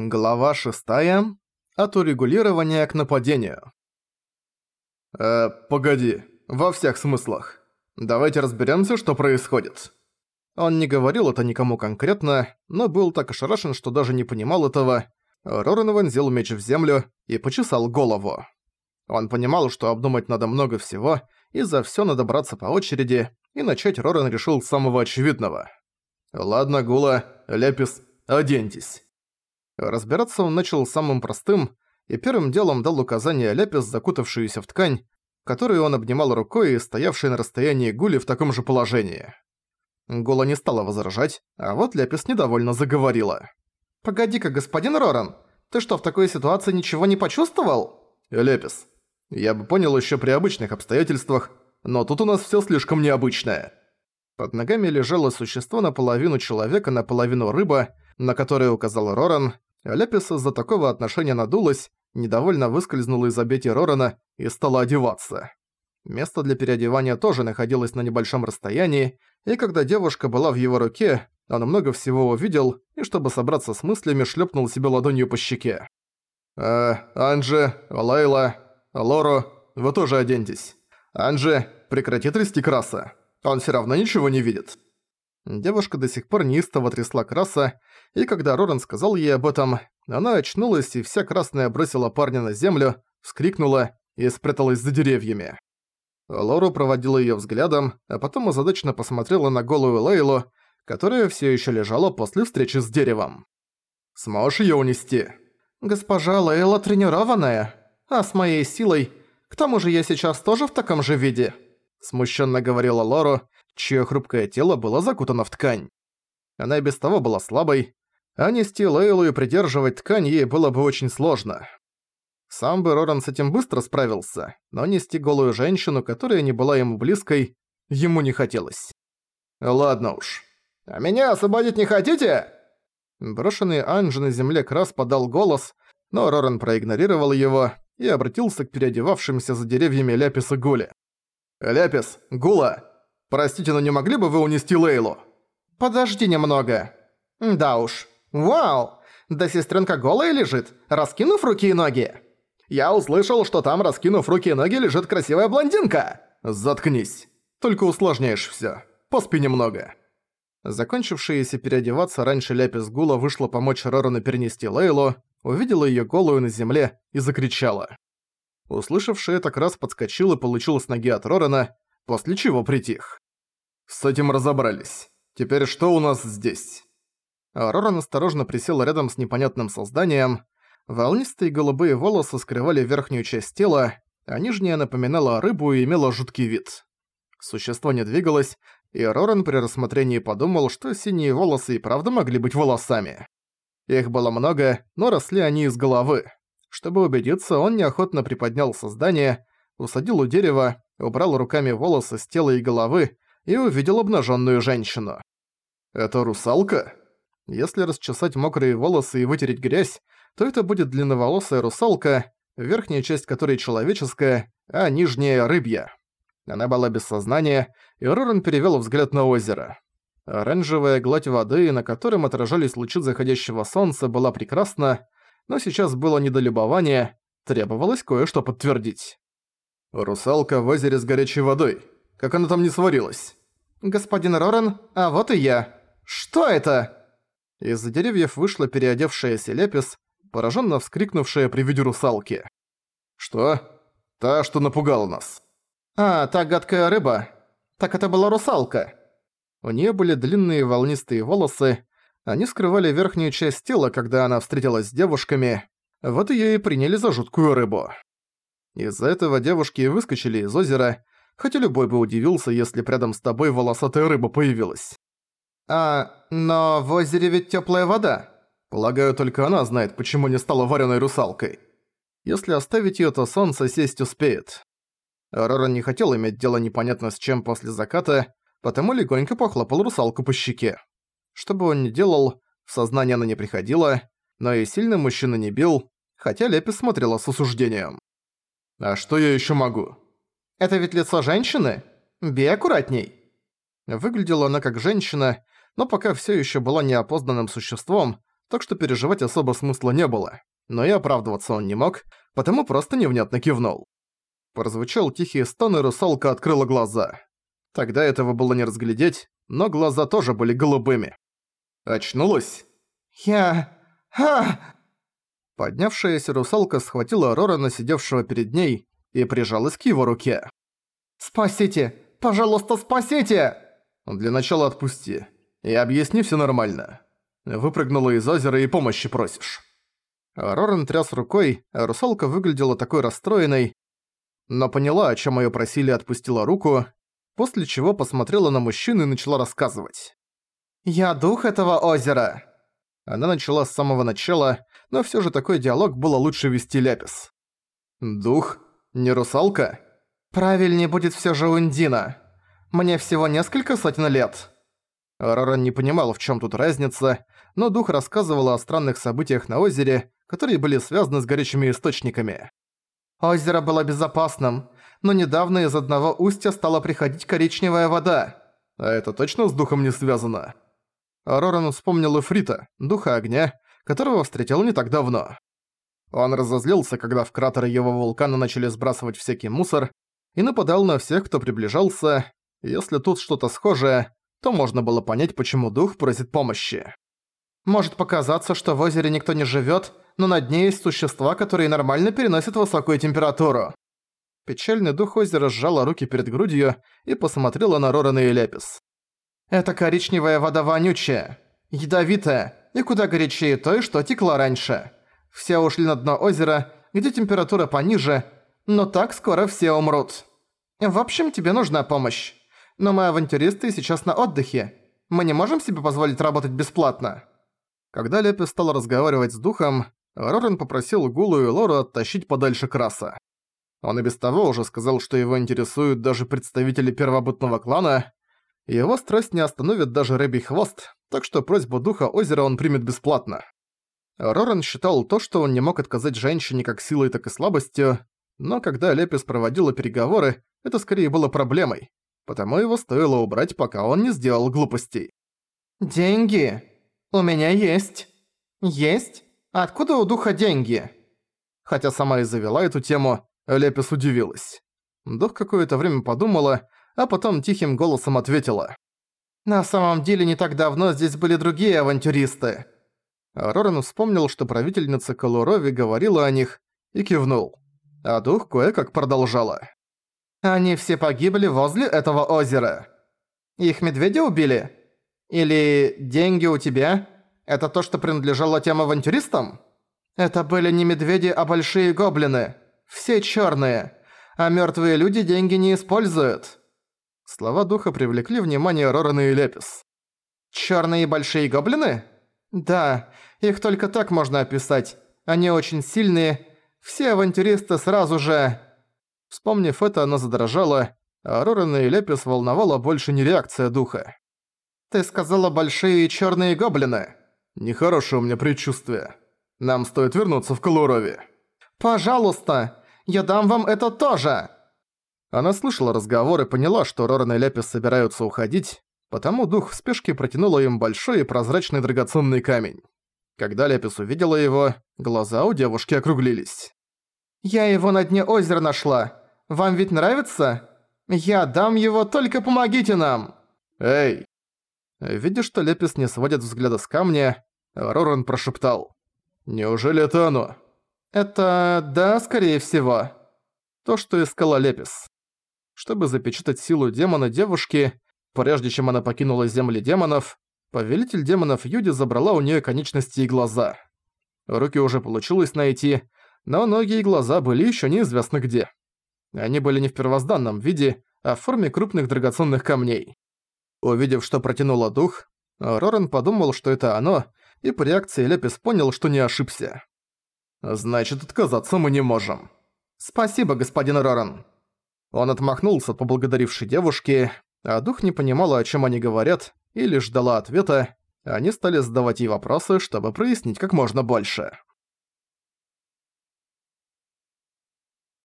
Глава шестая. От урегулирования к нападению. Э, погоди. Во всех смыслах. Давайте разберёмся, что происходит. Он не говорил это никому конкретно, но был так ошарашен, что даже не понимал этого. Роран вонзил меч в землю и почесал голову. Он понимал, что обдумать надо много всего, и за всё надо браться по очереди, и начать Роран решил с самого очевидного. «Ладно, Гула, Лепис, оденьтесь». Разбираться он начал самым простым, и первым делом дал указание Ляпис, закутавшуюся в ткань, которую он обнимал рукой и стоявшей на расстоянии Гули в таком же положении. Гула не стала возражать, а вот Ляпис недовольно заговорила. «Погоди-ка, господин Роран, ты что, в такой ситуации ничего не почувствовал?» «Ляпис, я бы понял еще при обычных обстоятельствах, но тут у нас все слишком необычное». Под ногами лежало существо наполовину человека, наполовину рыба, на которое указал Роран, Ляпис из-за такого отношения надулась, недовольно выскользнула из обети Рорана и стала одеваться. Место для переодевания тоже находилось на небольшом расстоянии, и когда девушка была в его руке, он много всего увидел, и чтобы собраться с мыслями, шлепнул себе ладонью по щеке. «Э, Анже, Лайла, Лоро, вы тоже оденьтесь. Анже, прекрати трясти краса. Он все равно ничего не видит». Девушка до сих пор неистово трясла краса, и когда Роран сказал ей об этом, она очнулась и вся красная бросила парня на землю, вскрикнула и спряталась за деревьями. Лору проводила её взглядом, а потом озадаченно посмотрела на голую Лейлу, которая всё ещё лежала после встречи с деревом. «Сможешь её унести?» «Госпожа Лейла тренированная, а с моей силой... К тому же я сейчас тоже в таком же виде», смущенно говорила Лору, чье хрупкое тело было закутано в ткань. Она и без того была слабой, а нести Лейлу и придерживать ткань ей было бы очень сложно. Сам бы Роран с этим быстро справился, но нести голую женщину, которая не была ему близкой, ему не хотелось. «Ладно уж. А меня освободить не хотите?» Брошенный Анжи на земле Крас подал голос, но Роран проигнорировал его и обратился к переодевавшимся за деревьями Ляпис и Гуле. «Ляпис, Гула, простите, но не могли бы вы унести Лейлу?» «Подожди немного». «Да уж. Вау! Да сестренка голая лежит, раскинув руки и ноги». «Я услышал, что там, раскинув руки и ноги, лежит красивая блондинка». «Заткнись. Только усложняешь всё. Поспи немного». Закончившаяся переодеваться раньше Ляпис Гула вышла помочь Рорану перенести Лейлу, увидела её голую на земле и закричала. Услышавший это раз подскочил и получил с ноги от Рорана, после чего притих. «С этим разобрались. Теперь что у нас здесь?» Роран осторожно присел рядом с непонятным созданием. Волнистые голубые волосы скрывали верхнюю часть тела, а нижняя напоминала рыбу и имела жуткий вид. Существо не двигалось, и Роран при рассмотрении подумал, что синие волосы и правда могли быть волосами. Их было много, но росли они из головы. Чтобы убедиться, он неохотно приподнял создание, усадил у дерева, убрал руками волосы с тела и головы и увидел обнаженную женщину. «Это русалка?» Если расчесать мокрые волосы и вытереть грязь, то это будет длинноволосая русалка, верхняя часть которой человеческая, а нижняя – рыбья. Она была без сознания, и Роран перевёл взгляд на озеро. Оранжевая гладь воды, на котором отражались лучи заходящего солнца, была прекрасна, но сейчас было недолюбование, требовалось кое-что подтвердить. «Русалка в озере с горячей водой. Как она там не сварилась?» «Господин Роран, а вот и я. Что это?» Из-за деревьев вышла переодевшаяся Лепис, пораженно вскрикнувшая при виде русалки. «Что? Та, что напугала нас». «А, та гадкая рыба. Так это была русалка». У нее были длинные волнистые волосы, они скрывали верхнюю часть тела, когда она встретилась с девушками, вот её и приняли за жуткую рыбу. Из-за этого девушки выскочили из озера, хотя любой бы удивился, если рядом с тобой волосатая рыба появилась. «А, но в озере ведь тёплая вода. Полагаю, только она знает, почему не стала вареной русалкой. Если оставить её, то солнце сесть успеет». Рора не хотел иметь дело непонятно с чем после заката, потому легонько похлопал русалку по щеке. Что бы он ни делал, в сознание она не приходила, но и сильно мужчина не бил, хотя Лепи смотрела с осуждением. «А что я ещё могу?» «Это ведь лицо женщины? Бей аккуратней!» Выглядела она как женщина, но пока всё ещё была неопознанным существом, так что переживать особо смысла не было. Но и оправдываться он не мог, потому просто невнятно кивнул. Прозвучал тихий стон, и русалка открыла глаза. Тогда этого было не разглядеть, но глаза тоже были голубыми. Очнулась? «Я... Ха!» Поднявшаяся русалка схватила Рорана, сидевшего перед ней, и прижалась к его руке. «Спасите! Пожалуйста, спасите!» «Для начала отпусти. И объясни все нормально. Выпрыгнула из озера и помощи просишь». Роран тряс рукой, а русалка выглядела такой расстроенной, но поняла, о чем её просили отпустила руку, после чего посмотрела на мужчину и начала рассказывать. «Я дух этого озера!» Она начала с самого начала, но всё же такой диалог было лучше вести Ляпис. «Дух? Не русалка?» «Правильнее будет всё же Ундина. Мне всего несколько сотен лет». Роран не понимал, в чём тут разница, но дух рассказывала о странных событиях на озере, которые были связаны с горячими источниками. Озеро было безопасным, но недавно из одного устья стала приходить коричневая вода. А это точно с духом не связано? Роран вспомнил Эфрита, духа огня, которого встретил не так давно. Он разозлился, когда в кратер его вулкана начали сбрасывать всякий мусор, и нападал на всех, кто приближался. Если тут что-то схожее, то можно было понять, почему дух просит помощи. Может показаться, что в озере никто не живет, но на дне есть существа, которые нормально переносят высокую температуру. Печальный дух озера сжала руки перед грудью и посмотрела на Рорана и Лепис. «Это коричневая вода вонючая, ядовитая и куда горячее той, что текла раньше. Все ушли на дно озера, где температура пониже, но так скоро все умрут. В общем, тебе нужна помощь. Но мы авантюристы сейчас на отдыхе. Мы не можем себе позволить работать бесплатно». Когда Лепис стал разговаривать с духом, Рорен попросил Гулу и Лору оттащить подальше Краса. Он и без того уже сказал, что его интересуют даже представители первобытного клана. Его страсть не остановит даже Рэби Хвост, так что просьбу духа озера он примет бесплатно. Рорен считал то, что он не мог отказать женщине как силой, так и слабостью, но когда Лепис проводила переговоры, это скорее было проблемой, потому его стоило убрать, пока он не сделал глупостей. «Деньги? У меня есть. Есть?» Откуда у духа деньги? Хотя сама и завела эту тему, Лепис удивилась. Дух какое-то время подумала, а потом тихим голосом ответила. «На самом деле не так давно здесь были другие авантюристы». Роран вспомнил, что правительница Колурови говорила о них, и кивнул. А дух кое-как продолжала. «Они все погибли возле этого озера. Их медведя убили? Или деньги у тебя?» Это то, что принадлежало тем авантюристам? Это были не медведи, а большие гоблины. Все чёрные. А мёртвые люди деньги не используют. Слова духа привлекли внимание Рорана и Лепис. «Чёрные большие гоблины?» «Да, их только так можно описать. Они очень сильные. Все авантюристы сразу же...» Вспомнив это, она задрожала, а Рорана и Лепис волновала больше не реакция духа. «Ты сказала большие чёрные гоблины?» Нехорошее у меня предчувствие. Нам стоит вернуться в Колурови. Пожалуйста, я дам вам это тоже. Она слышала разговор и поняла, что Роран и Ляпис собираются уходить, потому дух в спешке протянула им большой и прозрачный драгоценный камень. Когда Ляпис увидела его, глаза у девушки округлились. «Я его на дне озера нашла. Вам ведь нравится? Я дам его, только помогите нам!» «Эй!» Видя, что Лепис не сводит взгляда с камня, Роран прошептал. «Неужели это оно?» «Это... да, скорее всего». То, что искала Лепис. Чтобы запечатать силу демона девушки, прежде чем она покинула земли демонов, повелитель демонов Юди забрала у нее конечности и глаза. Руки уже получилось найти, но ноги и глаза были еще неизвестно где. Они были не в первозданном виде, а в форме крупных драгоценных камней. Увидев, что протянула дух, Рорен подумал, что это оно, и по реакции Лепис понял, что не ошибся. «Значит, отказаться мы не можем». «Спасибо, господин Роран». Он отмахнулся от поблагодарившей девушки, а дух не понимала, о чем они говорят, и лишь ждала ответа, они стали задавать ей вопросы, чтобы прояснить как можно больше.